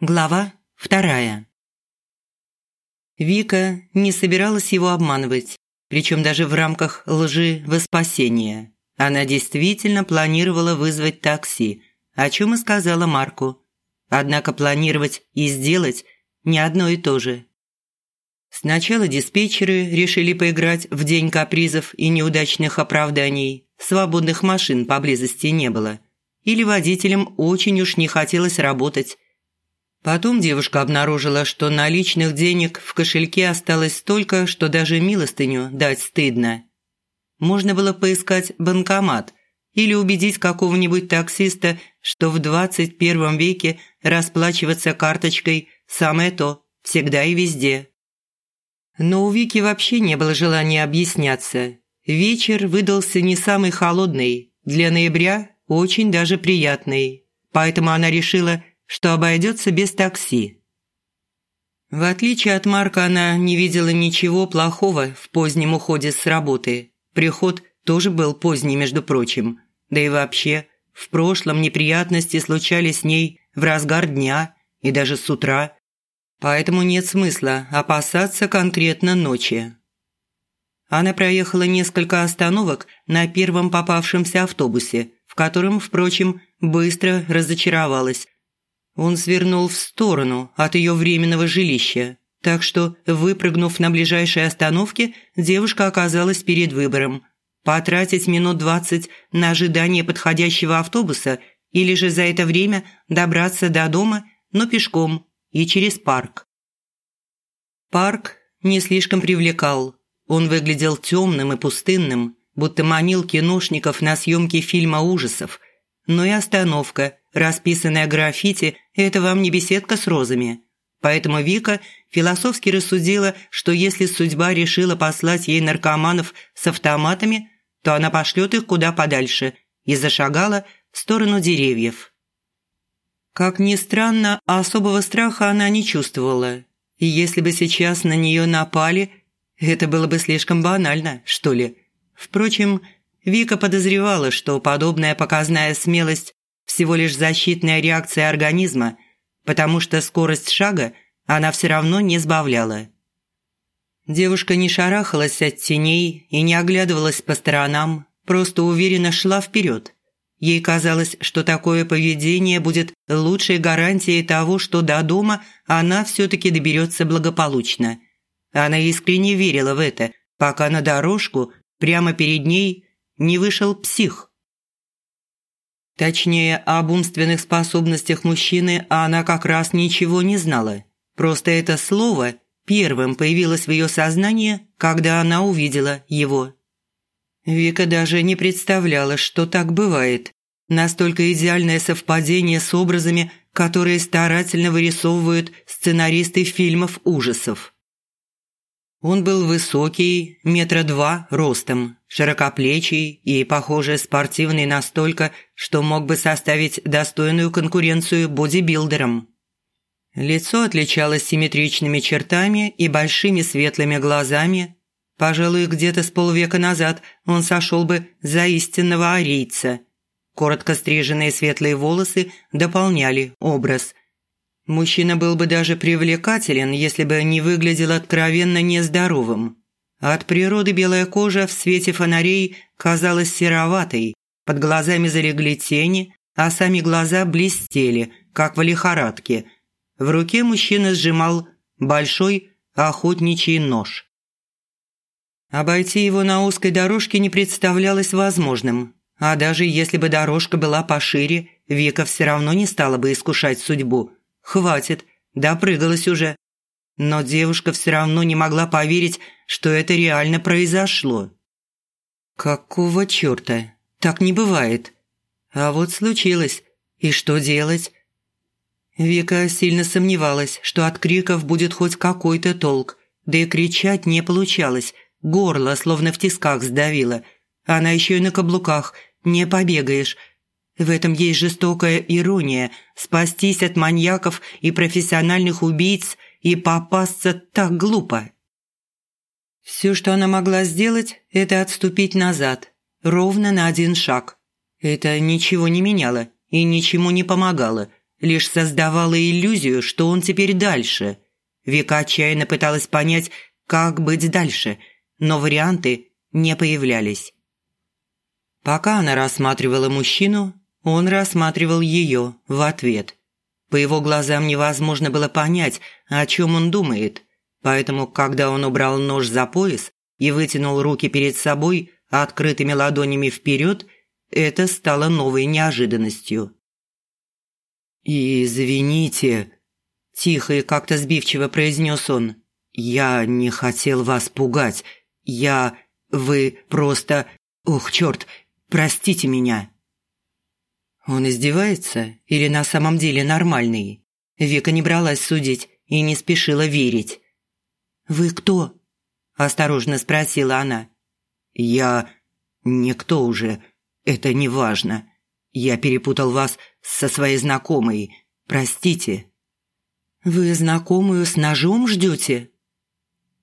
Глава вторая. Вика не собиралась его обманывать, причем даже в рамках лжи во спасение. Она действительно планировала вызвать такси, о чем и сказала Марку. Однако планировать и сделать не одно и то же. Сначала диспетчеры решили поиграть в день капризов и неудачных оправданий. Свободных машин поблизости не было. Или водителям очень уж не хотелось работать, Потом девушка обнаружила, что наличных денег в кошельке осталось столько, что даже милостыню дать стыдно. Можно было поискать банкомат или убедить какого-нибудь таксиста, что в 21 веке расплачиваться карточкой – самое то, всегда и везде. Но у Вики вообще не было желания объясняться. Вечер выдался не самый холодный, для ноября очень даже приятный. Поэтому она решила – что обойдется без такси. В отличие от Марка, она не видела ничего плохого в позднем уходе с работы. Приход тоже был поздний, между прочим. Да и вообще, в прошлом неприятности случались с ней в разгар дня и даже с утра. Поэтому нет смысла опасаться конкретно ночи. Она проехала несколько остановок на первом попавшемся автобусе, в котором, впрочем, быстро разочаровалась, он свернул в сторону от ее временного жилища, так что, выпрыгнув на ближайшей остановке, девушка оказалась перед выбором – потратить минут двадцать на ожидание подходящего автобуса или же за это время добраться до дома, но пешком и через парк. Парк не слишком привлекал. Он выглядел темным и пустынным, будто манил киношников на съемки фильма ужасов. Но и остановка – расписанная граффити – это вам не беседка с розами. Поэтому Вика философски рассудила, что если судьба решила послать ей наркоманов с автоматами, то она пошлет их куда подальше и зашагала в сторону деревьев. Как ни странно, особого страха она не чувствовала. И если бы сейчас на нее напали, это было бы слишком банально, что ли. Впрочем, Вика подозревала, что подобная показная смелость всего лишь защитная реакция организма, потому что скорость шага она все равно не сбавляла. Девушка не шарахалась от теней и не оглядывалась по сторонам, просто уверенно шла вперед. Ей казалось, что такое поведение будет лучшей гарантией того, что до дома она все-таки доберется благополучно. Она искренне верила в это, пока на дорожку прямо перед ней не вышел псих. Точнее, об умственных способностях мужчины она как раз ничего не знала. Просто это слово первым появилось в ее сознании, когда она увидела его. Вика даже не представляла, что так бывает. Настолько идеальное совпадение с образами, которые старательно вырисовывают сценаристы фильмов ужасов. Он был высокий, метра два ростом, широкоплечий и, похоже, спортивный настолько, что мог бы составить достойную конкуренцию бодибилдерам. Лицо отличалось симметричными чертами и большими светлыми глазами. Пожалуй, где-то с полвека назад он сошел бы за истинного арийца. Коротко стриженные светлые волосы дополняли образ – Мужчина был бы даже привлекателен, если бы не выглядел откровенно нездоровым. От природы белая кожа в свете фонарей казалась сероватой, под глазами залегли тени, а сами глаза блестели, как в лихорадке. В руке мужчина сжимал большой охотничий нож. Обойти его на узкой дорожке не представлялось возможным, а даже если бы дорожка была пошире, Вика все равно не стала бы искушать судьбу – Хватит, допрыгалась уже. Но девушка все равно не могла поверить, что это реально произошло. Какого черта? Так не бывает. А вот случилось. И что делать? Вика сильно сомневалась, что от криков будет хоть какой-то толк. Да и кричать не получалось. Горло словно в тисках сдавило. Она еще и на каблуках. Не побегаешь. В этом есть жестокая ирония – спастись от маньяков и профессиональных убийц и попасться так глупо. Все, что она могла сделать, это отступить назад, ровно на один шаг. Это ничего не меняло и ничему не помогало. лишь создавало иллюзию, что он теперь дальше. Вика отчаянно пыталась понять, как быть дальше, но варианты не появлялись. Пока она рассматривала мужчину, он рассматривал ее в ответ. По его глазам невозможно было понять, о чем он думает, поэтому, когда он убрал нож за пояс и вытянул руки перед собой открытыми ладонями вперед, это стало новой неожиданностью. «Извините», – тихо и как-то сбивчиво произнес он. «Я не хотел вас пугать. Я... Вы просто... Ух, черт, простите меня». Он издевается или на самом деле нормальный? Вика не бралась судить и не спешила верить. «Вы кто?» – осторожно спросила она. «Я... никто уже. Это не важно. Я перепутал вас со своей знакомой. Простите». «Вы знакомую с ножом ждете?»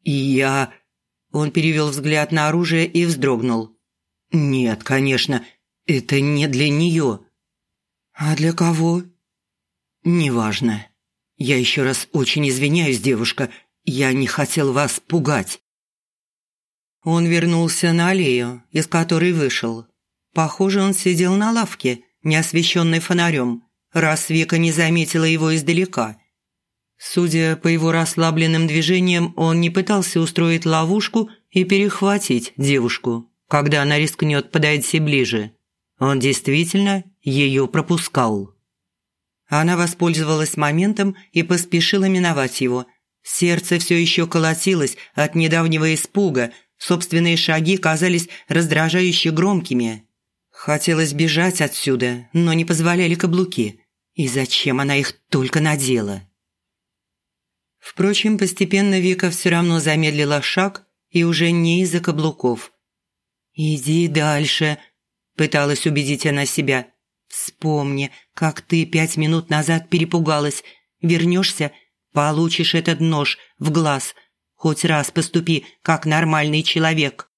«И я...» Он перевел взгляд на оружие и вздрогнул. «Нет, конечно, это не для нее». «А для кого?» «Неважно. Я еще раз очень извиняюсь, девушка. Я не хотел вас пугать». Он вернулся на аллею, из которой вышел. Похоже, он сидел на лавке, не освещенной фонарем, раз Вика не заметила его издалека. Судя по его расслабленным движениям, он не пытался устроить ловушку и перехватить девушку, когда она рискнет подойти ближе. Он действительно ее пропускал. Она воспользовалась моментом и поспешила миновать его. Сердце все еще колотилось от недавнего испуга, собственные шаги казались раздражающе громкими. Хотелось бежать отсюда, но не позволяли каблуки. И зачем она их только надела? Впрочем, постепенно Вика все равно замедлила шаг и уже не из-за каблуков. «Иди дальше», Пыталась убедить она себя. «Вспомни, как ты пять минут назад перепугалась. Вернешься, получишь этот нож в глаз. Хоть раз поступи, как нормальный человек».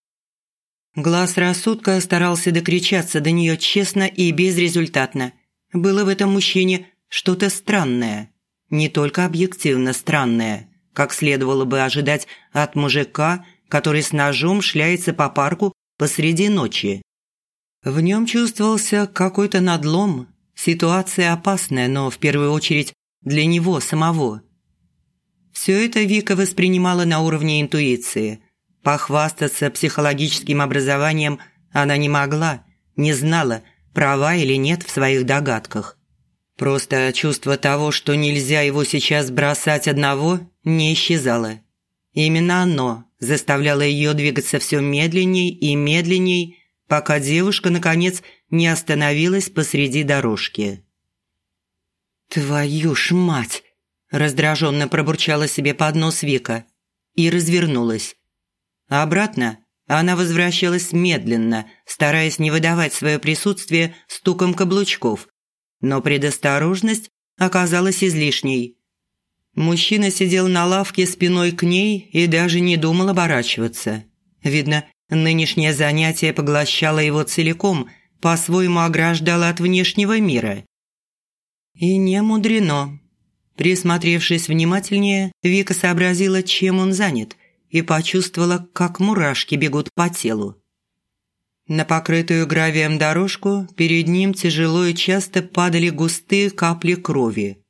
Глаз рассудка старался докричаться до нее честно и безрезультатно. Было в этом мужчине что-то странное. Не только объективно странное, как следовало бы ожидать от мужика, который с ножом шляется по парку посреди ночи. В нем чувствовался какой-то надлом, ситуация опасная, но в первую очередь для него самого. Все это Вика воспринимала на уровне интуиции. Похвастаться психологическим образованием она не могла, не знала, права или нет в своих догадках. Просто чувство того, что нельзя его сейчас бросать одного, не исчезало. Именно оно заставляло ее двигаться все медленней и медленней, пока девушка, наконец, не остановилась посреди дорожки. «Твою ж мать!» – раздраженно пробурчала себе под нос Вика и развернулась. Обратно она возвращалась медленно, стараясь не выдавать свое присутствие стуком каблучков, но предосторожность оказалась излишней. Мужчина сидел на лавке спиной к ней и даже не думал оборачиваться. Видно, Нынешнее занятие поглощало его целиком, по-своему ограждало от внешнего мира. И не мудрено. Присмотревшись внимательнее, Вика сообразила, чем он занят, и почувствовала, как мурашки бегут по телу. На покрытую гравием дорожку перед ним тяжело и часто падали густые капли крови.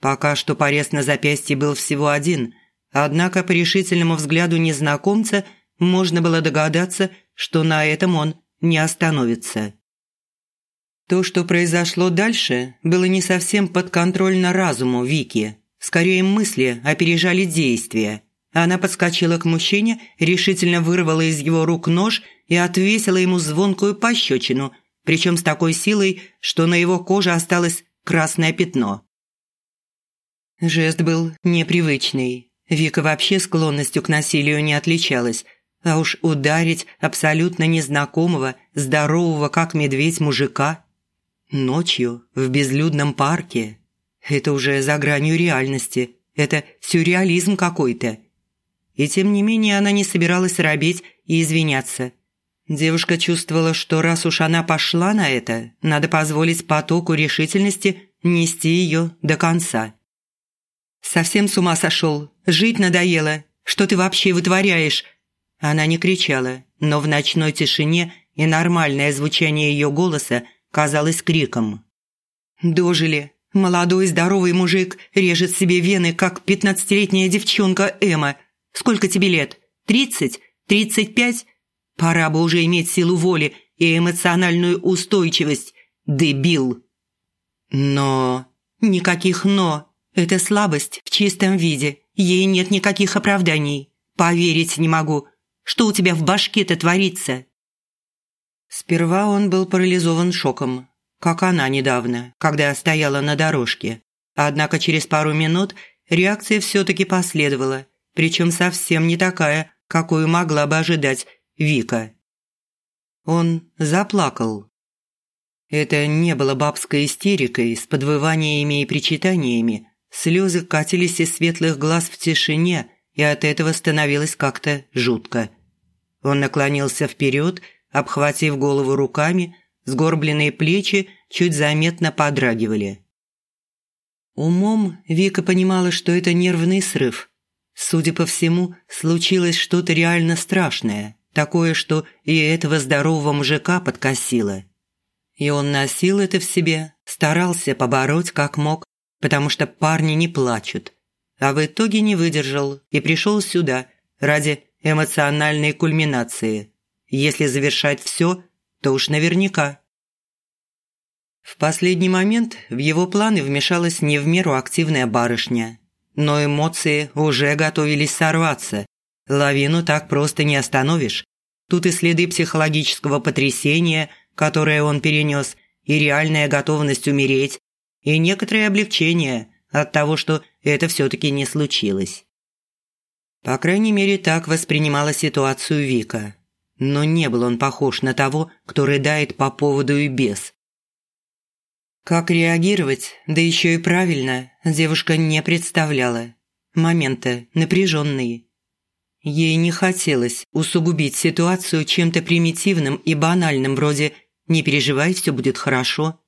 Пока что порез на запястье был всего один, однако по решительному взгляду незнакомца – можно было догадаться, что на этом он не остановится. То, что произошло дальше, было не совсем подконтрольно разуму Вики. Скорее, мысли опережали действия. Она подскочила к мужчине, решительно вырвала из его рук нож и отвесила ему звонкую пощечину, причем с такой силой, что на его коже осталось красное пятно. Жест был непривычный. Вика вообще склонностью к насилию не отличалась – а уж ударить абсолютно незнакомого, здорового как медведь мужика ночью в безлюдном парке – это уже за гранью реальности, это сюрреализм какой-то. И тем не менее она не собиралась робеть и извиняться. Девушка чувствовала, что раз уж она пошла на это, надо позволить потоку решительности нести ее до конца. «Совсем с ума сошел? Жить надоело? Что ты вообще вытворяешь?» Она не кричала, но в ночной тишине и нормальное звучание ее голоса казалось криком. «Дожили. Молодой здоровый мужик режет себе вены, как пятнадцатилетняя девчонка Эмма. Сколько тебе лет? Тридцать? Тридцать пять? Пора бы уже иметь силу воли и эмоциональную устойчивость. Дебил!» «Но...» «Никаких «но». Это слабость в чистом виде. Ей нет никаких оправданий. Поверить не могу. Что у тебя в башке-то творится?» Сперва он был парализован шоком, как она недавно, когда стояла на дорожке. Однако через пару минут реакция все-таки последовала, причем совсем не такая, какую могла бы ожидать Вика. Он заплакал. Это не было бабской истерикой с подвываниями и причитаниями. Слезы катились из светлых глаз в тишине, и от этого становилось как-то жутко. Он наклонился вперед обхватив голову руками, сгорбленные плечи чуть заметно подрагивали. Умом Вика понимала, что это нервный срыв. Судя по всему, случилось что-то реально страшное, такое, что и этого здорового мужика подкосило. И он носил это в себе, старался побороть как мог, потому что парни не плачут. А в итоге не выдержал и пришел сюда ради эмоциональной кульминации. Если завершать все, то уж наверняка. В последний момент в его планы вмешалась не в меру активная барышня. Но эмоции уже готовились сорваться. Лавину так просто не остановишь. Тут и следы психологического потрясения, которое он перенес, и реальная готовность умереть, и некоторое облегчение от того, что это все-таки не случилось. По крайней мере, так воспринимала ситуацию Вика но не был он похож на того, кто рыдает по поводу и без. Как реагировать, да еще и правильно, девушка не представляла. Моменты напряженные. Ей не хотелось усугубить ситуацию чем-то примитивным и банальным, вроде «не переживай, все будет хорошо».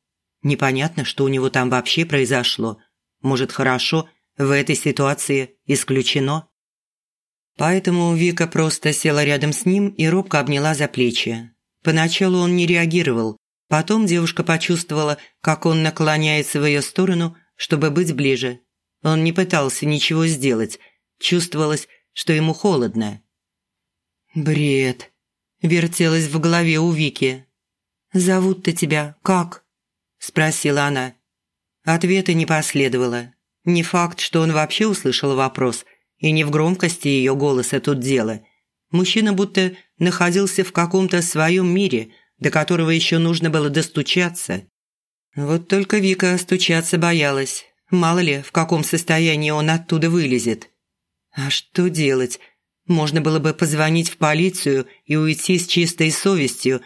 Непонятно, что у него там вообще произошло. Может, хорошо, в этой ситуации исключено. Поэтому Вика просто села рядом с ним и робко обняла за плечи. Поначалу он не реагировал. Потом девушка почувствовала, как он наклоняется в ее сторону, чтобы быть ближе. Он не пытался ничего сделать. Чувствовалось, что ему холодно. «Бред!» – вертелось в голове у Вики. «Зовут-то тебя как?» – спросила она. Ответа не последовало. Не факт, что он вообще услышал вопрос – и не в громкости ее голоса тут дело. Мужчина будто находился в каком-то своем мире, до которого еще нужно было достучаться. Вот только Вика стучаться боялась. Мало ли, в каком состоянии он оттуда вылезет. А что делать? Можно было бы позвонить в полицию и уйти с чистой совестью,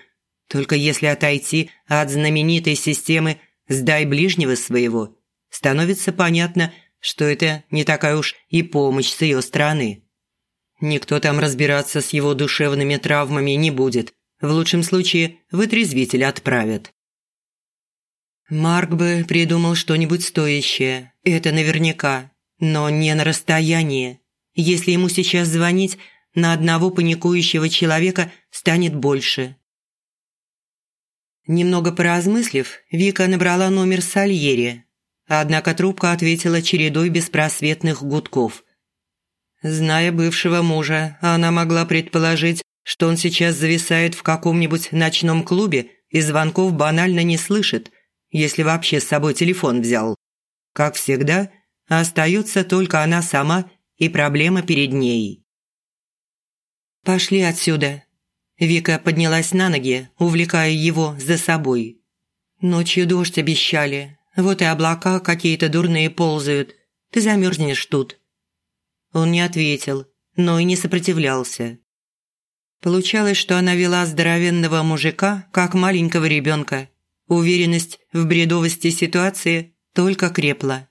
только если отойти от знаменитой системы «сдай ближнего своего», становится понятно – что это не такая уж и помощь с ее стороны. Никто там разбираться с его душевными травмами не будет. В лучшем случае вытрезвитель отправят. Марк бы придумал что-нибудь стоящее, это наверняка, но не на расстоянии. Если ему сейчас звонить, на одного паникующего человека станет больше. Немного поразмыслив, Вика набрала номер Сальери, Однако трубка ответила чередой беспросветных гудков. Зная бывшего мужа, она могла предположить, что он сейчас зависает в каком-нибудь ночном клубе и звонков банально не слышит, если вообще с собой телефон взял. Как всегда, остается только она сама и проблема перед ней. «Пошли отсюда». Вика поднялась на ноги, увлекая его за собой. Ночью дождь обещали, вот и облака какие-то дурные ползают. Ты замерзнешь тут». Он не ответил, но и не сопротивлялся. Получалось, что она вела здоровенного мужика, как маленького ребенка. Уверенность в бредовости ситуации только крепла.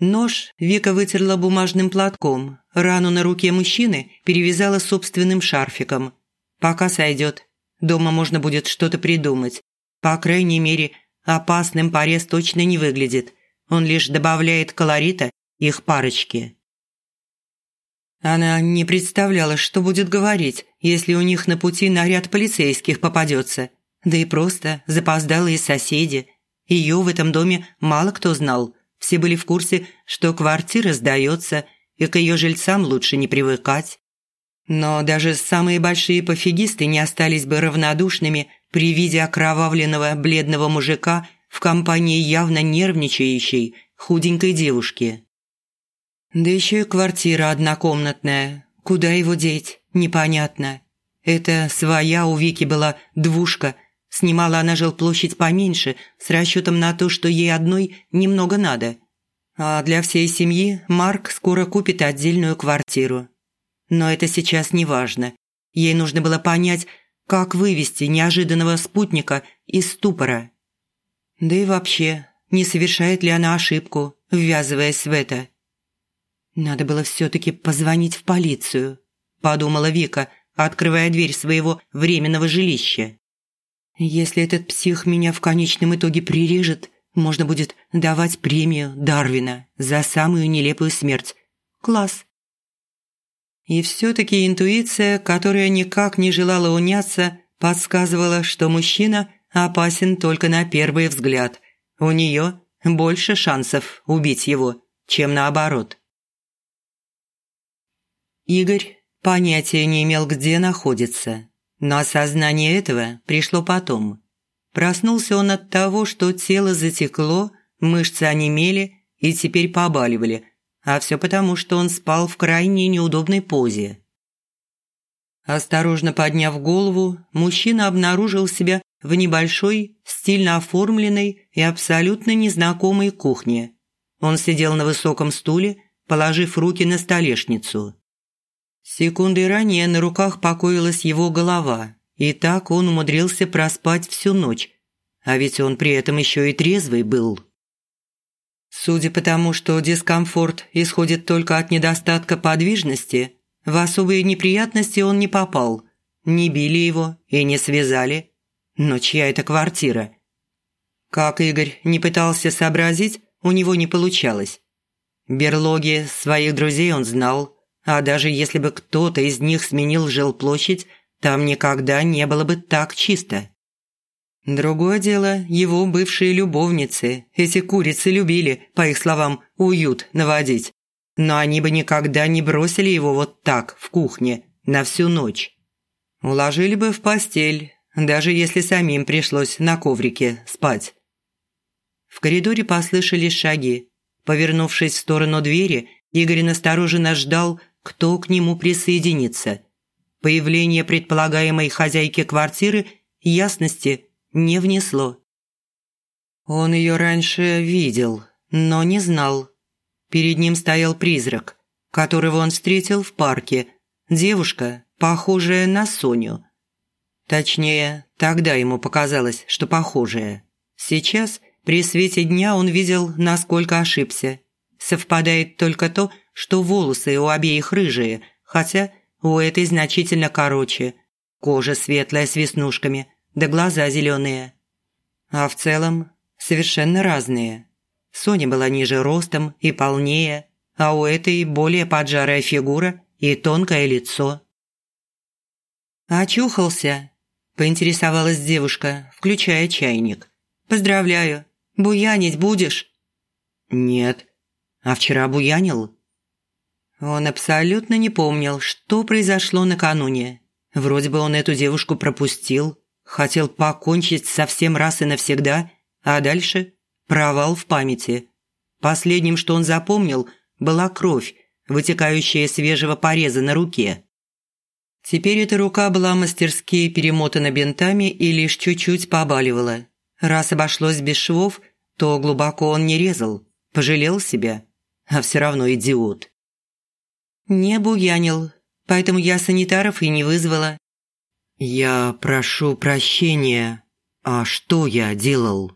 Нож Вика вытерла бумажным платком, рану на руке мужчины перевязала собственным шарфиком. Пока сойдет. Дома можно будет что-то придумать. По крайней мере, опасным порез точно не выглядит. Он лишь добавляет колорита их парочке. Она не представляла, что будет говорить, если у них на пути наряд полицейских попадется. Да и просто запоздалые соседи. Ее в этом доме мало кто знал. Все были в курсе, что квартира сдается, и к ее жильцам лучше не привыкать. Но даже самые большие пофигисты не остались бы равнодушными при виде окровавленного бледного мужика в компании явно нервничающей худенькой девушки. Да еще и квартира однокомнатная. Куда его деть? Непонятно. Это своя у Вики была двушка. Снимала она жилплощадь поменьше, с расчетом на то, что ей одной немного надо. А для всей семьи Марк скоро купит отдельную квартиру. Но это сейчас не важно. Ей нужно было понять, как вывести неожиданного спутника из ступора. Да и вообще, не совершает ли она ошибку, ввязываясь в это. «Надо было все-таки позвонить в полицию», – подумала Вика, открывая дверь своего временного жилища. «Если этот псих меня в конечном итоге прирежет, можно будет давать премию Дарвина за самую нелепую смерть. Класс!» И все-таки интуиция, которая никак не желала уняться, подсказывала, что мужчина опасен только на первый взгляд. У нее больше шансов убить его, чем наоборот. Игорь понятия не имел, где находится, но осознание этого пришло потом. Проснулся он от того, что тело затекло, мышцы онемели и теперь побаливали, а все потому, что он спал в крайне неудобной позе. Осторожно подняв голову, мужчина обнаружил себя в небольшой, стильно оформленной и абсолютно незнакомой кухне. Он сидел на высоком стуле, положив руки на столешницу. Секунды ранее на руках покоилась его голова, и так он умудрился проспать всю ночь, а ведь он при этом еще и трезвый был. Судя по тому, что дискомфорт исходит только от недостатка подвижности, в особые неприятности он не попал. Не били его и не связали. Но чья это квартира? Как Игорь не пытался сообразить, у него не получалось. Берлоги своих друзей он знал, а даже если бы кто-то из них сменил жилплощадь, там никогда не было бы так чисто. Другое дело, его бывшие любовницы, эти курицы любили, по их словам, уют наводить. Но они бы никогда не бросили его вот так, в кухне, на всю ночь. Уложили бы в постель, даже если самим пришлось на коврике спать. В коридоре послышались шаги. Повернувшись в сторону двери, Игорь настороженно ждал, кто к нему присоединится. Появление предполагаемой хозяйки квартиры ясности не внесло. Он ее раньше видел, но не знал. Перед ним стоял призрак, которого он встретил в парке. Девушка, похожая на Соню. Точнее, тогда ему показалось, что похожая. Сейчас, при свете дня, он видел, насколько ошибся. Совпадает только то, что волосы у обеих рыжие, хотя у этой значительно короче. Кожа светлая с веснушками, да глаза зеленые. А в целом совершенно разные. Соня была ниже ростом и полнее, а у этой более поджарая фигура и тонкое лицо. «Очухался?» – поинтересовалась девушка, включая чайник. «Поздравляю. Буянить будешь?» «Нет. А вчера буянил?» Он абсолютно не помнил, что произошло накануне. Вроде бы он эту девушку пропустил, хотел покончить совсем раз и навсегда, а дальше провал в памяти. Последним, что он запомнил, была кровь, вытекающая свежего пореза на руке. Теперь эта рука была мастерски перемотана бинтами и лишь чуть-чуть побаливала. Раз обошлось без швов, то глубоко он не резал, пожалел себя, а все равно идиот. «Не буянил, поэтому я санитаров и не вызвала». «Я прошу прощения. А что я делал?»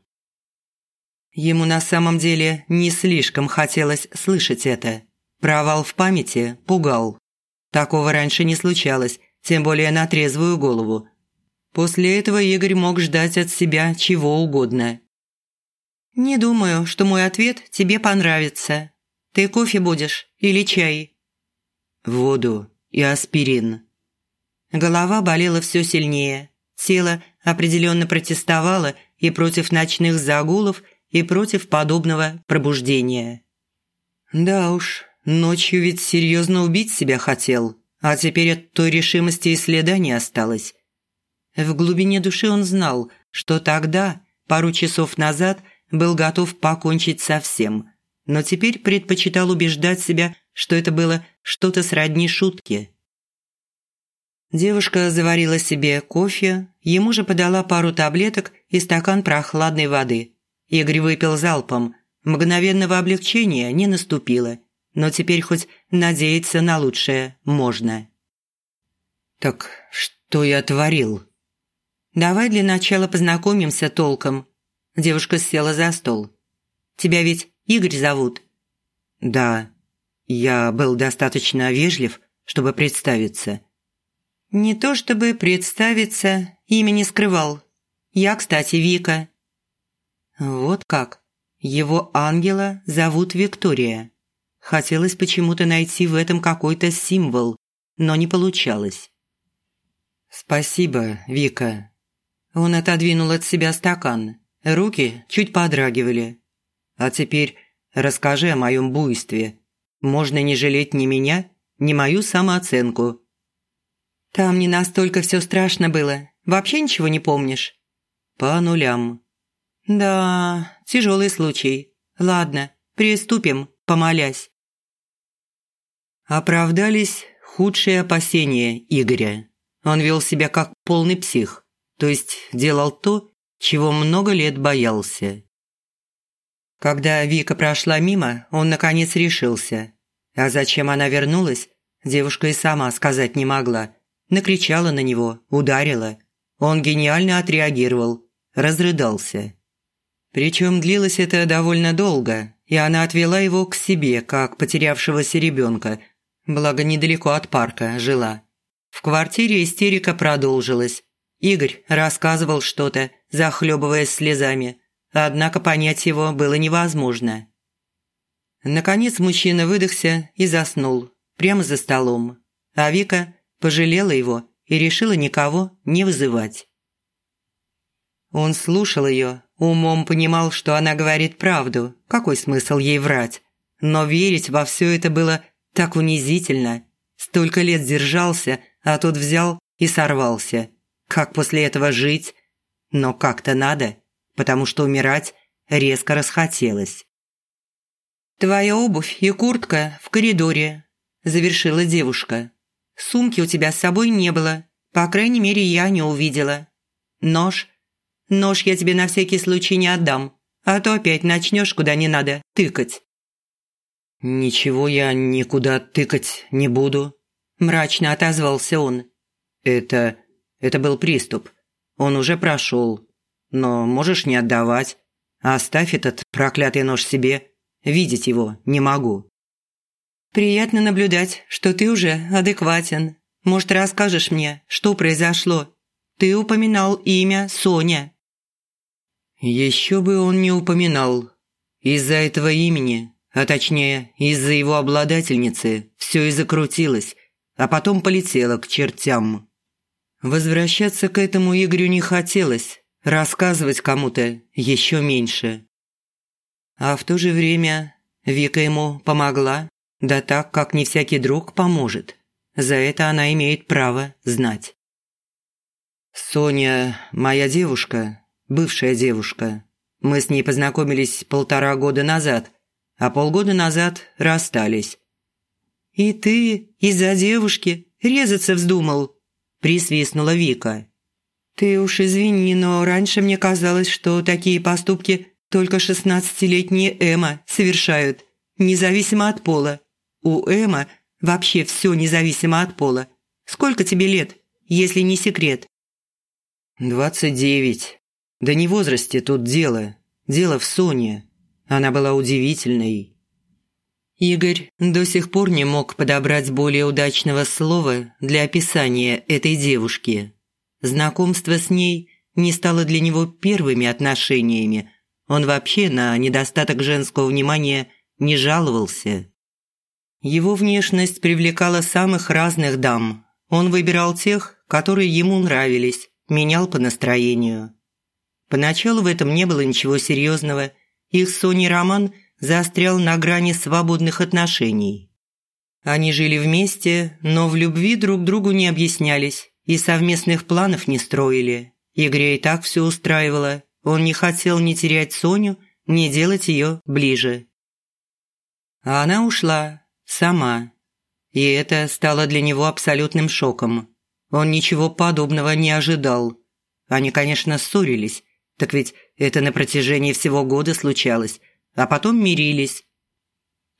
Ему на самом деле не слишком хотелось слышать это. Провал в памяти пугал. Такого раньше не случалось, тем более на трезвую голову. После этого Игорь мог ждать от себя чего угодно. «Не думаю, что мой ответ тебе понравится. Ты кофе будешь или чай?» «Воду и аспирин». Голова болела все сильнее. Тело определенно протестовало и против ночных загулов, и против подобного пробуждения. Да уж, ночью ведь серьезно убить себя хотел, а теперь от той решимости и следа не осталось. В глубине души он знал, что тогда, пару часов назад, был готов покончить со всем, но теперь предпочитал убеждать себя, что это было что-то сродни шутке. Девушка заварила себе кофе, ему же подала пару таблеток и стакан прохладной воды. Игорь выпил залпом. Мгновенного облегчения не наступило, но теперь хоть надеяться на лучшее можно. «Так что я творил?» «Давай для начала познакомимся толком». Девушка села за стол. «Тебя ведь Игорь зовут?» «Да. Я был достаточно вежлив, чтобы представиться». «Не то чтобы представиться, имя не скрывал. Я, кстати, Вика». Вот как. Его ангела зовут Виктория. Хотелось почему-то найти в этом какой-то символ, но не получалось. «Спасибо, Вика». Он отодвинул от себя стакан. Руки чуть подрагивали. «А теперь расскажи о моем буйстве. Можно не жалеть ни меня, ни мою самооценку». «Там не настолько все страшно было. Вообще ничего не помнишь?» «По нулям». «Да, тяжелый случай. Ладно, приступим, помолясь». Оправдались худшие опасения Игоря. Он вел себя как полный псих, то есть делал то, чего много лет боялся. Когда Вика прошла мимо, он наконец решился. А зачем она вернулась, девушка и сама сказать не могла. Накричала на него, ударила. Он гениально отреагировал, разрыдался. Причем длилось это довольно долго, и она отвела его к себе, как потерявшегося ребенка, благо недалеко от парка жила. В квартире истерика продолжилась. Игорь рассказывал что-то, захлебываясь слезами, однако понять его было невозможно. Наконец мужчина выдохся и заснул, прямо за столом, а Вика пожалела его и решила никого не вызывать. Он слушал ее, умом понимал, что она говорит правду. Какой смысл ей врать? Но верить во все это было так унизительно. Столько лет держался, а тут взял и сорвался. Как после этого жить? Но как-то надо, потому что умирать резко расхотелось. «Твоя обувь и куртка в коридоре», – завершила девушка. «Сумки у тебя с собой не было. По крайней мере, я не увидела. Нож Нож я тебе на всякий случай не отдам, а то опять начнешь куда не надо тыкать». «Ничего я никуда тыкать не буду», – мрачно отозвался он. «Это... это был приступ. Он уже прошел. Но можешь не отдавать. Оставь этот проклятый нож себе. Видеть его не могу». «Приятно наблюдать, что ты уже адекватен. Может, расскажешь мне, что произошло? Ты упоминал имя Соня». Еще бы он не упоминал. Из-за этого имени, а точнее, из-за его обладательницы, все и закрутилось, а потом полетело к чертям. Возвращаться к этому Игорю не хотелось, рассказывать кому-то еще меньше. А в то же время Вика ему помогла, да так, как не всякий друг поможет. За это она имеет право знать. Соня, моя девушка, бывшая девушка. Мы с ней познакомились полтора года назад, а полгода назад расстались. «И ты из-за девушки резаться вздумал?» – присвистнула Вика. «Ты уж извини, но раньше мне казалось, что такие поступки только шестнадцатилетние Эма совершают, независимо от пола. У Эма вообще все независимо от пола. Сколько тебе лет, если не секрет?» «Двадцать девять», да не в возрасте тут дело. Дело в Соне. Она была удивительной. Игорь до сих пор не мог подобрать более удачного слова для описания этой девушки. Знакомство с ней не стало для него первыми отношениями. Он вообще на недостаток женского внимания не жаловался. Его внешность привлекала самых разных дам. Он выбирал тех, которые ему нравились, менял по настроению. Поначалу в этом не было ничего серьезного. Их с Соней роман заострял на грани свободных отношений. Они жили вместе, но в любви друг другу не объяснялись и совместных планов не строили. Игоря и так все устраивало. Он не хотел ни терять Соню, ни делать ее ближе. А она ушла, сама. И это стало для него абсолютным шоком. Он ничего подобного не ожидал. Они, конечно, ссорились, так ведь это на протяжении всего года случалось, а потом мирились.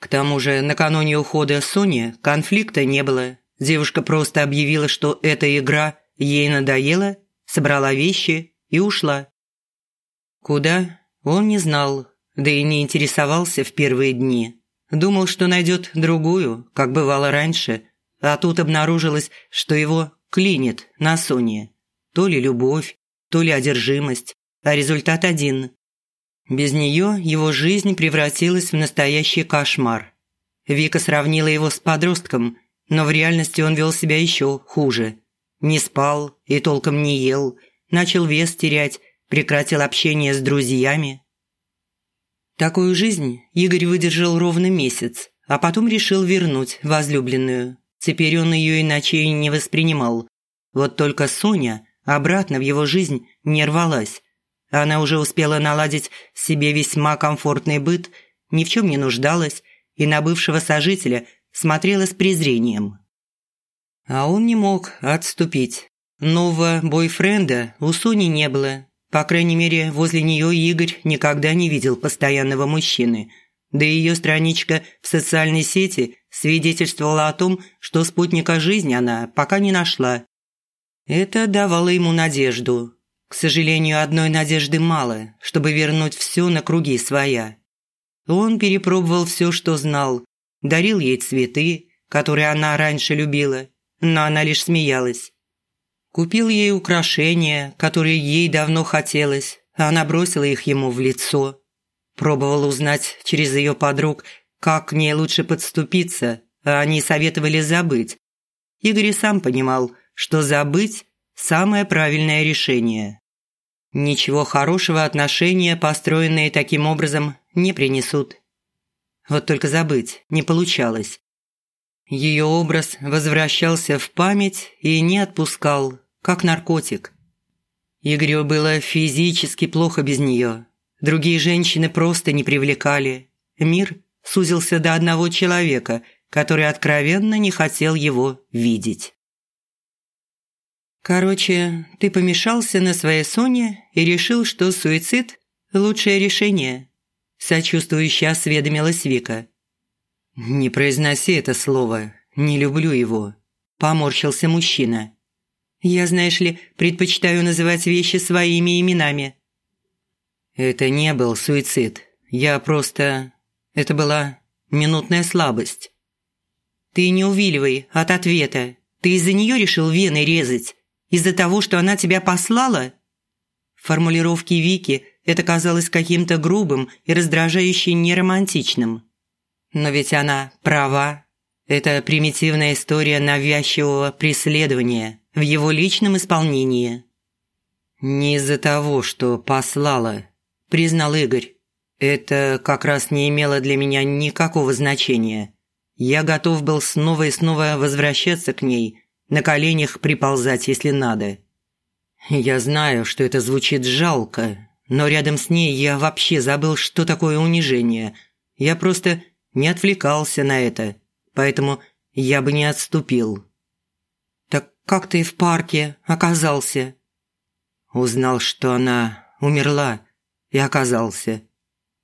К тому же накануне ухода Сони конфликта не было. Девушка просто объявила, что эта игра ей надоела, собрала вещи и ушла. Куда? Он не знал, да и не интересовался в первые дни. Думал, что найдет другую, как бывало раньше, а тут обнаружилось, что его клинит на Соне. То ли любовь, то ли одержимость, а результат один. Без нее его жизнь превратилась в настоящий кошмар. Вика сравнила его с подростком, но в реальности он вел себя еще хуже. Не спал и толком не ел, начал вес терять, прекратил общение с друзьями. Такую жизнь Игорь выдержал ровно месяц, а потом решил вернуть возлюбленную. Теперь он ее иначе и не воспринимал. Вот только Соня обратно в его жизнь не рвалась. Она уже успела наладить себе весьма комфортный быт, ни в чем не нуждалась и на бывшего сожителя смотрела с презрением. А он не мог отступить. Нового бойфренда у Сони не было. По крайней мере, возле нее Игорь никогда не видел постоянного мужчины. Да ее страничка в социальной сети свидетельствовала о том, что спутника жизни она пока не нашла. Это давало ему надежду, к сожалению, одной надежды мало, чтобы вернуть все на круги своя. Он перепробовал все, что знал, дарил ей цветы, которые она раньше любила, но она лишь смеялась. Купил ей украшения, которые ей давно хотелось, а она бросила их ему в лицо. Пробовал узнать через ее подруг, как к ней лучше подступиться, а они советовали забыть. Игорь сам понимал, что забыть самое правильное решение. Ничего хорошего отношения, построенные таким образом, не принесут. Вот только забыть не получалось. Ее образ возвращался в память и не отпускал, как наркотик. Игорю было физически плохо без нее. Другие женщины просто не привлекали. Мир сузился до одного человека, который откровенно не хотел его видеть. Короче, ты помешался на своей Соне и решил, что суицид – лучшее решение. Сочувствующе осведомилась Вика. «Не произноси это слово. Не люблю его», – поморщился мужчина. «Я, знаешь ли, предпочитаю называть вещи своими именами». «Это не был суицид. Я просто... Это была минутная слабость». «Ты не увиливай от ответа. Ты из-за нее решил вены резать. Из-за того, что она тебя послала?» В формулировке Вики это казалось каким-то грубым и раздражающе неромантичным. Но ведь она права. Это примитивная история навязчивого преследования в его личном исполнении. «Не из-за того, что послала», – признал Игорь. «Это как раз не имело для меня никакого значения. Я готов был снова и снова возвращаться к ней, на коленях приползать, если надо. Я знаю, что это звучит жалко, но рядом с ней я вообще забыл, что такое унижение. Я просто не отвлекался на это, поэтому я бы не отступил. «Так как ты в парке оказался?» Узнал, что она умерла, и оказался.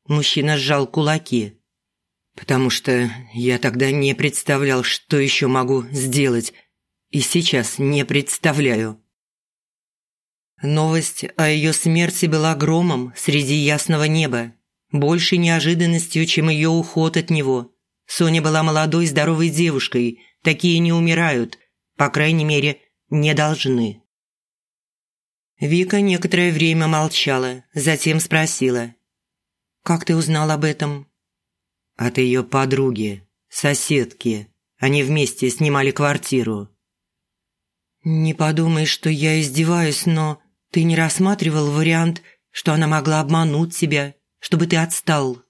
Мужчина сжал кулаки. «Потому что я тогда не представлял, что еще могу сделать, и сейчас не представляю. Новость о ее смерти была громом среди ясного неба, большей неожиданностью, чем ее уход от него. Соня была молодой здоровой девушкой, такие не умирают, по крайней мере, не должны. Вика некоторое время молчала, затем спросила. Как ты узнал об этом?» «От ее подруги, соседки. Они вместе снимали квартиру». «Не подумай, что я издеваюсь, но ты не рассматривал вариант, что она могла обмануть тебя, чтобы ты отстал?»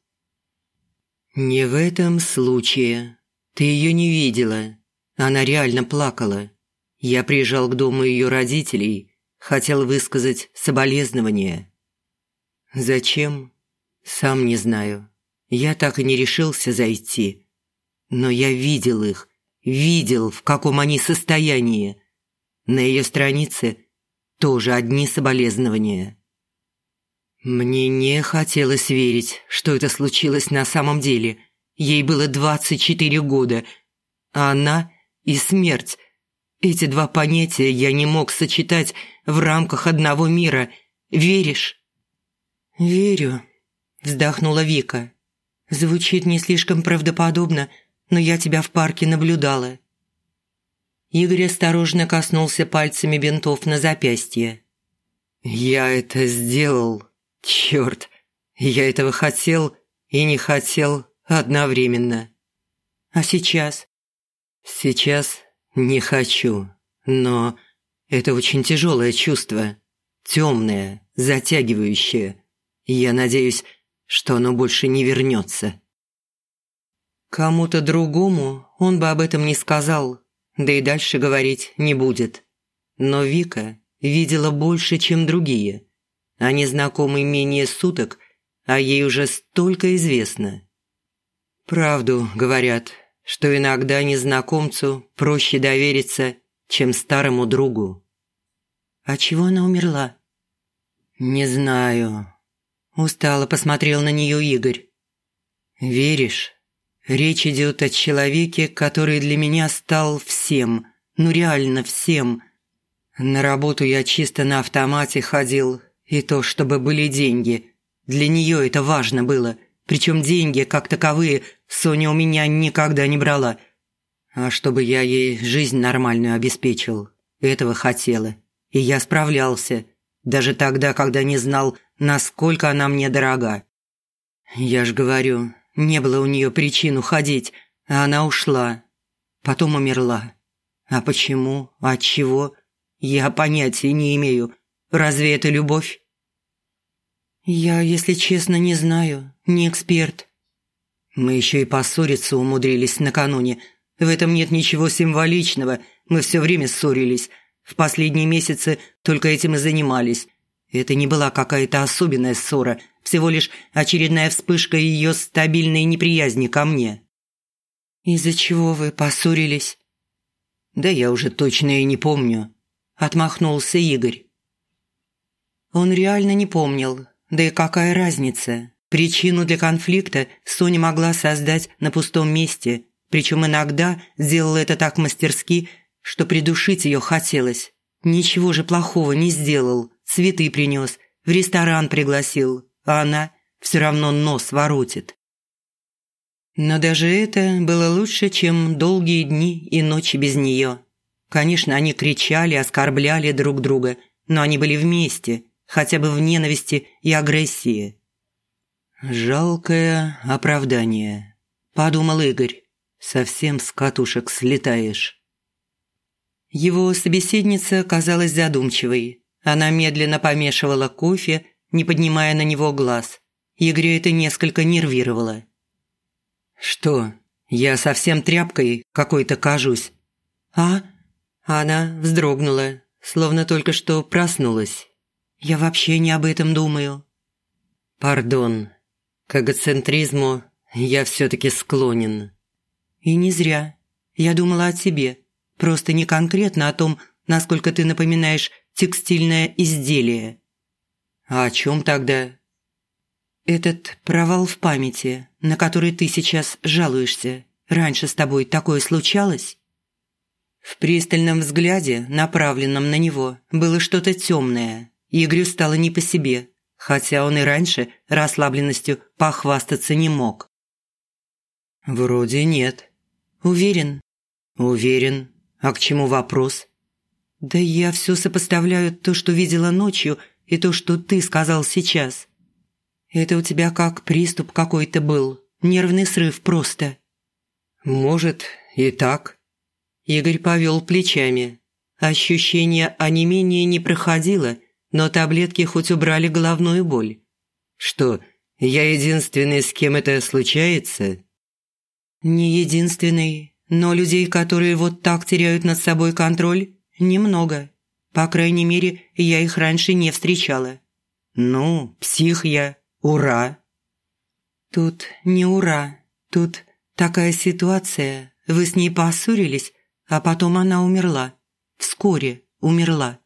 «Не в этом случае. Ты ее не видела. Она реально плакала. Я приезжал к дому ее родителей, хотел высказать соболезнования. Зачем? Сам не знаю. Я так и не решился зайти. Но я видел их, видел, в каком они состоянии. На ее странице тоже одни соболезнования. Мне не хотелось верить, что это случилось на самом деле. Ей было 24 года, а она и смерть. Эти два понятия я не мог сочетать в рамках одного мира. Веришь? «Верю», – вздохнула Вика. «Звучит не слишком правдоподобно, но я тебя в парке наблюдала». Игорь осторожно коснулся пальцами бинтов на запястье. «Я это сделал. Черт, я этого хотел и не хотел одновременно». «А сейчас?» «Сейчас не хочу, но это очень тяжелое чувство, темное, затягивающее. Я надеюсь, что оно больше не вернется. Кому-то другому он бы об этом не сказал, да и дальше говорить не будет. Но Вика видела больше, чем другие. Они знакомы менее суток, а ей уже столько известно. Правду говорят, что иногда незнакомцу проще довериться, чем старому другу. А чего она умерла? Не знаю, Устало посмотрел на нее Игорь. «Веришь? Речь идет о человеке, который для меня стал всем, ну реально всем. На работу я чисто на автомате ходил, и то, чтобы были деньги. Для нее это важно было, причем деньги, как таковые, Соня у меня никогда не брала. А чтобы я ей жизнь нормальную обеспечил, этого хотела. И я справлялся, даже тогда, когда не знал, насколько она мне дорога. Я ж говорю, не было у нее причин уходить, а она ушла. Потом умерла. А почему, от чего, я понятия не имею. Разве это любовь? Я, если честно, не знаю, не эксперт. Мы еще и поссориться умудрились накануне. В этом нет ничего символичного, мы все время ссорились. В последние месяцы только этим и занимались. Это не была какая-то особенная ссора, всего лишь очередная вспышка ее стабильной неприязни ко мне. «Из-за чего вы поссорились?» «Да я уже точно и не помню», – отмахнулся Игорь. Он реально не помнил, да и какая разница. Причину для конфликта Соня могла создать на пустом месте, причем иногда сделала это так мастерски, что придушить ее хотелось. Ничего же плохого не сделал, цветы принес, в ресторан пригласил, а она все равно нос воротит. Но даже это было лучше, чем долгие дни и ночи без нее. Конечно, они кричали, оскорбляли друг друга, но они были вместе, хотя бы в ненависти и агрессии. «Жалкое оправдание», – подумал Игорь. «Совсем с катушек слетаешь». Его собеседница казалась задумчивой. Она медленно помешивала кофе, не поднимая на него глаз. Игоря это несколько нервировало. «Что, я совсем тряпкой какой-то кажусь?» «А?» Она вздрогнула, словно только что проснулась. «Я вообще не об этом думаю». «Пардон, к эгоцентризму я все-таки склонен». «И не зря. Я думала о тебе. Просто не конкретно о том, насколько ты напоминаешь текстильное изделие. А о чем тогда? Этот провал в памяти, на который ты сейчас жалуешься, раньше с тобой такое случалось? В пристальном взгляде, направленном на него, было что-то темное. Игорю стало не по себе, хотя он и раньше расслабленностью похвастаться не мог. «Вроде нет». «Уверен?» «Уверен. А к чему вопрос?» «Да я все сопоставляю то, что видела ночью, и то, что ты сказал сейчас». Это у тебя как приступ какой-то был, нервный срыв просто». «Может, и так». Игорь повел плечами. Ощущение онемения не проходило, но таблетки хоть убрали головную боль. «Что, я единственный, с кем это случается?» «Не единственный, но людей, которые вот так теряют над собой контроль, немного. По крайней мере, я их раньше не встречала». «Ну, псих я. Ура!» «Тут не ура. Тут такая ситуация. Вы с ней поссорились, а потом она умерла. Вскоре умерла.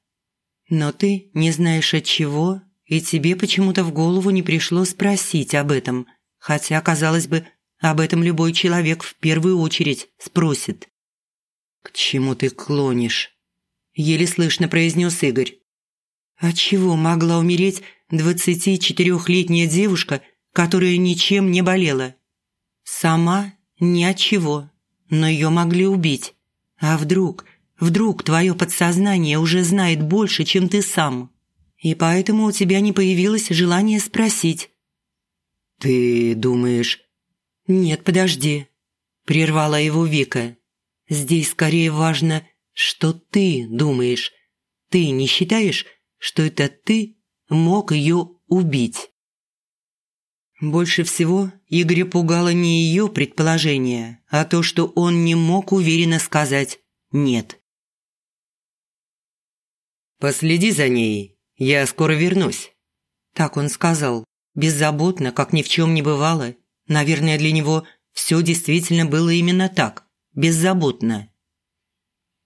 Но ты не знаешь от чего, и тебе почему-то в голову не пришло спросить об этом, хотя, казалось бы, об этом любой человек в первую очередь спросит. «К чему ты клонишь?» – еле слышно произнес Игорь. «От чего могла умереть двадцати четырехлетняя девушка, которая ничем не болела? Сама ни от чего, но ее могли убить. А вдруг, вдруг твое подсознание уже знает больше, чем ты сам?» и поэтому у тебя не появилось желания спросить». «Ты думаешь...» «Нет, подожди», – прервала его Вика. «Здесь скорее важно, что ты думаешь. Ты не считаешь, что это ты мог ее убить?» Больше всего Игоря пугало не ее предположение, а то, что он не мог уверенно сказать «нет». «Последи за ней «Я скоро вернусь». Так он сказал, беззаботно, как ни в чем не бывало. Наверное, для него все действительно было именно так, беззаботно.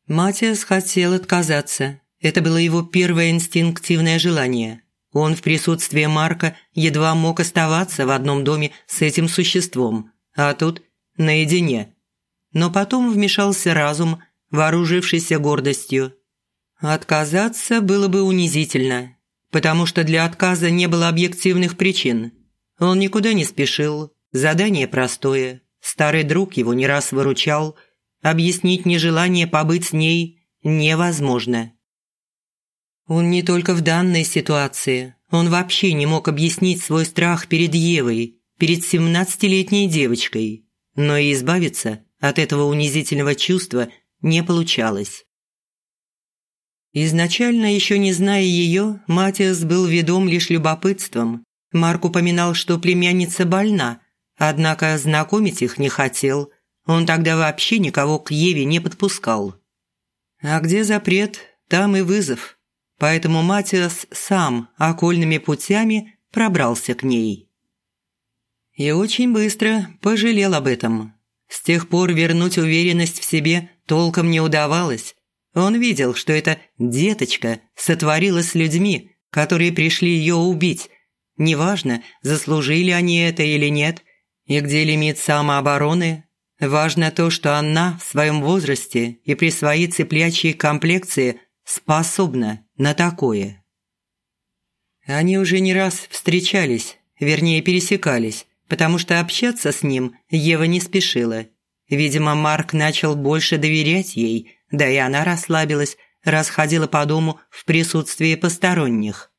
Матиас хотел отказаться. Это было его первое инстинктивное желание. Он в присутствии Марка едва мог оставаться в одном доме с этим существом, а тут наедине. Но потом вмешался разум, вооружившийся гордостью. Отказаться было бы унизительно, потому что для отказа не было объективных причин. Он никуда не спешил, задание простое, старый друг его не раз выручал, объяснить нежелание побыть с ней невозможно. Он не только в данной ситуации, он вообще не мог объяснить свой страх перед Евой, перед семнадцатилетней девочкой, но и избавиться от этого унизительного чувства не получалось. Изначально, еще не зная ее, Матиас был ведом лишь любопытством. Марк упоминал, что племянница больна, однако знакомить их не хотел. Он тогда вообще никого к Еве не подпускал. А где запрет, там и вызов. Поэтому Матиас сам окольными путями пробрался к ней. И очень быстро пожалел об этом. С тех пор вернуть уверенность в себе толком не удавалось, он видел, что эта деточка сотворила с людьми, которые пришли ее убить. Неважно, заслужили они это или нет, и где лимит самообороны. Важно то, что она в своем возрасте и при своей цеплячьей комплекции способна на такое. Они уже не раз встречались, вернее пересекались, потому что общаться с ним Ева не спешила. Видимо, Марк начал больше доверять ей – да и она расслабилась, расходила по дому в присутствии посторонних.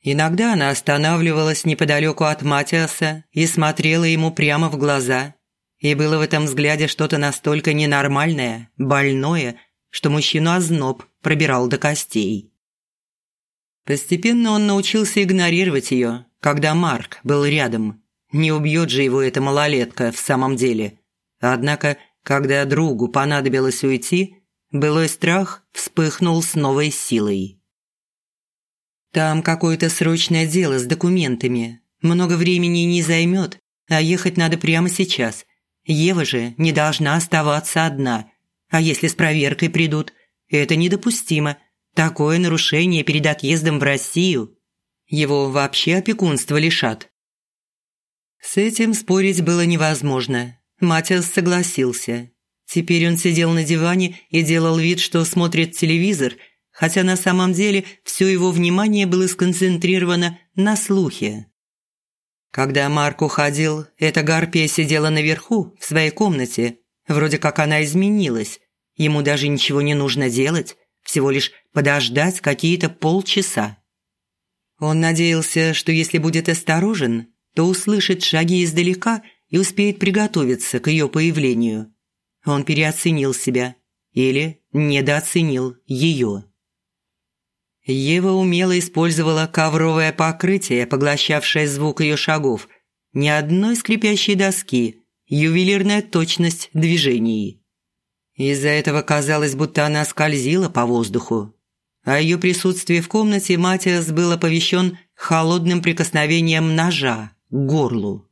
Иногда она останавливалась неподалеку от Матиаса и смотрела ему прямо в глаза. И было в этом взгляде что-то настолько ненормальное, больное, что мужчину озноб пробирал до костей. Постепенно он научился игнорировать ее, когда Марк был рядом. Не убьет же его эта малолетка в самом деле. Однако когда другу понадобилось уйти, былой страх вспыхнул с новой силой. «Там какое-то срочное дело с документами. Много времени не займет, а ехать надо прямо сейчас. Ева же не должна оставаться одна. А если с проверкой придут? Это недопустимо. Такое нарушение перед отъездом в Россию. Его вообще опекунства лишат». С этим спорить было невозможно. Матиас согласился. Теперь он сидел на диване и делал вид, что смотрит телевизор, хотя на самом деле все его внимание было сконцентрировано на слухе. Когда Марк уходил, эта гарпия сидела наверху, в своей комнате. Вроде как она изменилась. Ему даже ничего не нужно делать, всего лишь подождать какие-то полчаса. Он надеялся, что если будет осторожен, то услышит шаги издалека и успеет приготовиться к ее появлению. Он переоценил себя или недооценил ее. Ева умело использовала ковровое покрытие, поглощавшее звук ее шагов. Ни одной скрипящей доски, ювелирная точность движений. Из-за этого казалось, будто она скользила по воздуху. О ее присутствии в комнате Матиас был оповещен холодным прикосновением ножа к горлу.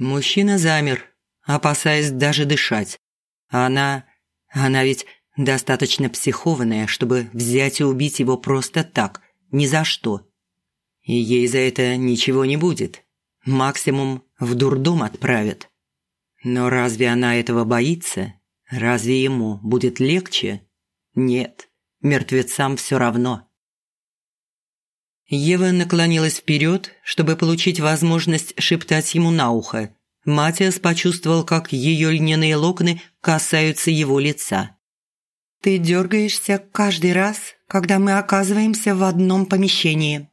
Мужчина замер, опасаясь даже дышать. Она... она ведь достаточно психованная, чтобы взять и убить его просто так, ни за что. И ей за это ничего не будет. Максимум в дурдом отправят. Но разве она этого боится? Разве ему будет легче? Нет, мертвецам все равно. Ева наклонилась вперед, чтобы получить возможность шептать ему на ухо. Матиас почувствовал, как ее льняные локоны касаются его лица. «Ты дергаешься каждый раз, когда мы оказываемся в одном помещении».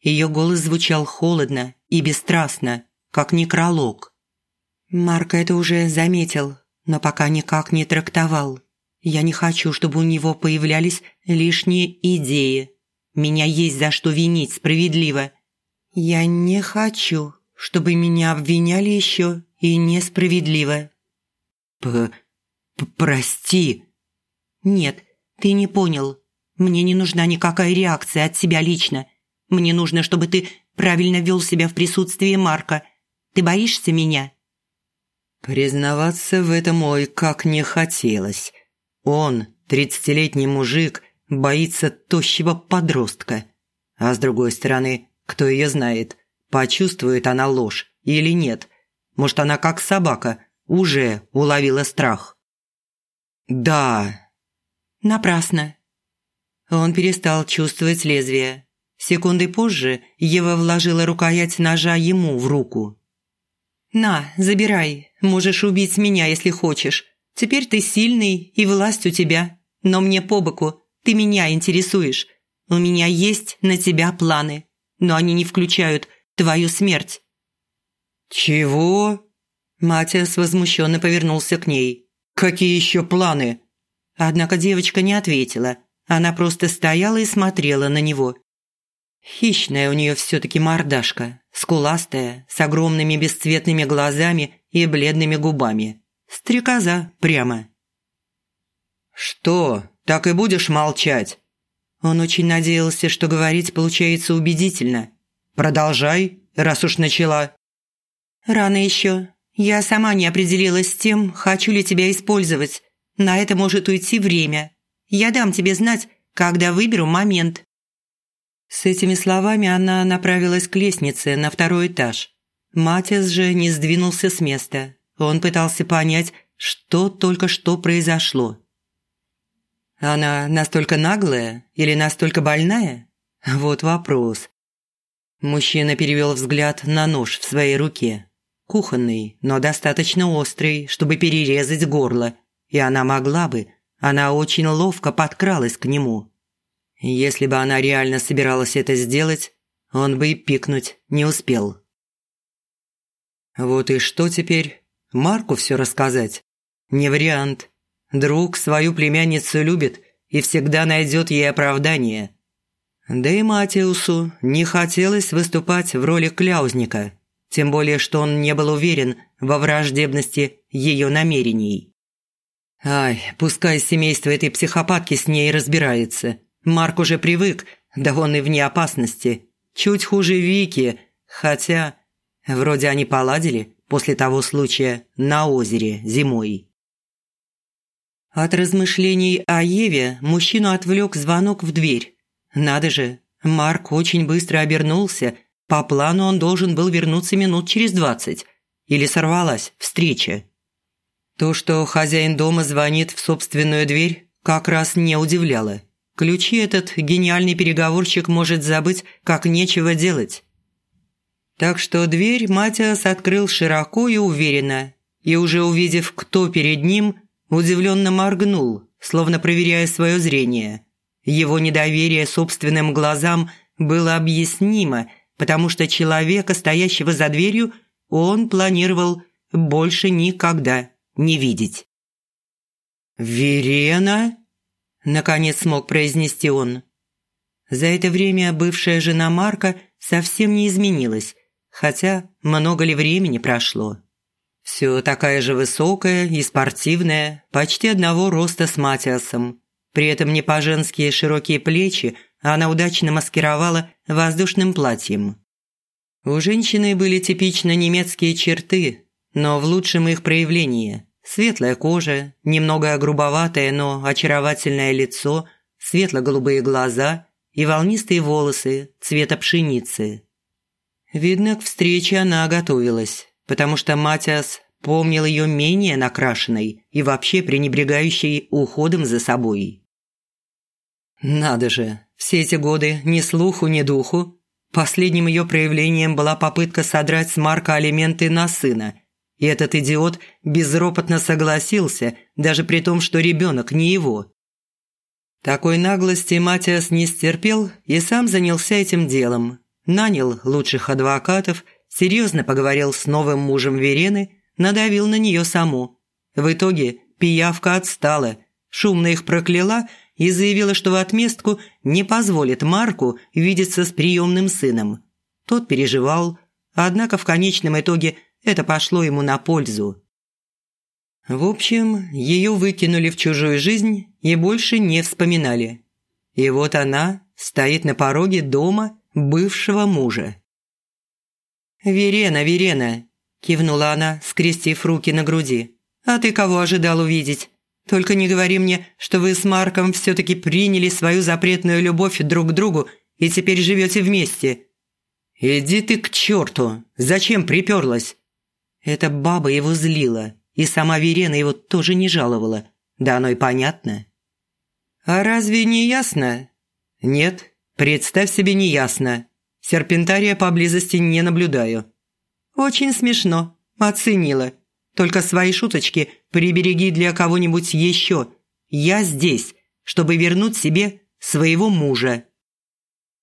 Ее голос звучал холодно и бесстрастно, как некролог. Марк это уже заметил, но пока никак не трактовал. Я не хочу, чтобы у него появлялись лишние идеи, меня есть за что винить справедливо. Я не хочу, чтобы меня обвиняли еще и несправедливо. П... прости. Нет, ты не понял. Мне не нужна никакая реакция от себя лично. Мне нужно, чтобы ты правильно вел себя в присутствии Марка. Ты боишься меня?» Признаваться в этом ой как не хотелось. Он, тридцатилетний мужик, боится тощего подростка. А с другой стороны, кто ее знает, почувствует она ложь или нет. Может, она как собака уже уловила страх. «Да». «Напрасно». Он перестал чувствовать лезвие. Секунды позже Ева вложила рукоять ножа ему в руку. «На, забирай. Можешь убить меня, если хочешь. Теперь ты сильный, и власть у тебя. Но мне по боку. Ты меня интересуешь. У меня есть на тебя планы, но они не включают твою смерть». «Чего?» Матиас возмущенно повернулся к ней. «Какие еще планы?» Однако девочка не ответила. Она просто стояла и смотрела на него. Хищная у нее все-таки мордашка, скуластая, с огромными бесцветными глазами и бледными губами. Стрекоза прямо. «Что, так и будешь молчать?» Он очень надеялся, что говорить получается убедительно. «Продолжай, раз уж начала». «Рано еще. Я сама не определилась с тем, хочу ли тебя использовать. На это может уйти время. Я дам тебе знать, когда выберу момент». С этими словами она направилась к лестнице на второй этаж. Матис же не сдвинулся с места. Он пытался понять, что только что произошло. Она настолько наглая или настолько больная? Вот вопрос. Мужчина перевел взгляд на нож в своей руке. Кухонный, но достаточно острый, чтобы перерезать горло. И она могла бы. Она очень ловко подкралась к нему. Если бы она реально собиралась это сделать, он бы и пикнуть не успел. Вот и что теперь? Марку все рассказать? Не вариант. Друг свою племянницу любит и всегда найдет ей оправдание. Да и Матиусу не хотелось выступать в роли кляузника, тем более что он не был уверен во враждебности ее намерений. Ай, пускай семейство этой психопатки с ней разбирается. Марк уже привык, да он и вне опасности. Чуть хуже Вики, хотя вроде они поладили после того случая на озере зимой. От размышлений о Еве мужчину отвлек звонок в дверь. Надо же, Марк очень быстро обернулся. По плану он должен был вернуться минут через двадцать. Или сорвалась встреча. То, что хозяин дома звонит в собственную дверь, как раз не удивляло. Ключи этот гениальный переговорщик может забыть, как нечего делать. Так что дверь Матиас открыл широко и уверенно. И уже увидев, кто перед ним, удивленно моргнул, словно проверяя свое зрение. Его недоверие собственным глазам было объяснимо, потому что человека, стоящего за дверью, он планировал больше никогда не видеть. «Верена?» – наконец смог произнести он. За это время бывшая жена Марка совсем не изменилась, хотя много ли времени прошло. Все такая же высокая и спортивная, почти одного роста с Матиасом. При этом не по-женски широкие плечи она удачно маскировала воздушным платьем. У женщины были типично немецкие черты, но в лучшем их проявлении. Светлая кожа, немного грубоватое, но очаровательное лицо, светло-голубые глаза и волнистые волосы цвета пшеницы. Видно, к встрече она готовилась, потому что Матиас помнил ее менее накрашенной и вообще пренебрегающей уходом за собой. Надо же, все эти годы ни слуху, ни духу. Последним ее проявлением была попытка содрать с Марка алименты на сына. И этот идиот безропотно согласился, даже при том, что ребенок не его. Такой наглости Матиас не стерпел и сам занялся этим делом. Нанял лучших адвокатов, серьезно поговорил с новым мужем Верены, надавил на нее саму. В итоге пиявка отстала, шумно их прокляла и заявила, что в отместку не позволит Марку видеться с приемным сыном. Тот переживал, однако в конечном итоге это пошло ему на пользу. В общем, ее выкинули в чужую жизнь и больше не вспоминали. И вот она стоит на пороге дома бывшего мужа. «Верена, Верена!» – кивнула она, скрестив руки на груди. «А ты кого ожидал увидеть? Только не говори мне, что вы с Марком все-таки приняли свою запретную любовь друг к другу и теперь живете вместе». «Иди ты к черту! Зачем приперлась?» Эта баба его злила, и сама Верена его тоже не жаловала. Да оно и понятно. «А разве не ясно?» «Нет, представь себе, не ясно. Серпентария поблизости не наблюдаю». «Очень смешно. Оценила. Только свои шуточки прибереги для кого-нибудь еще. Я здесь, чтобы вернуть себе своего мужа».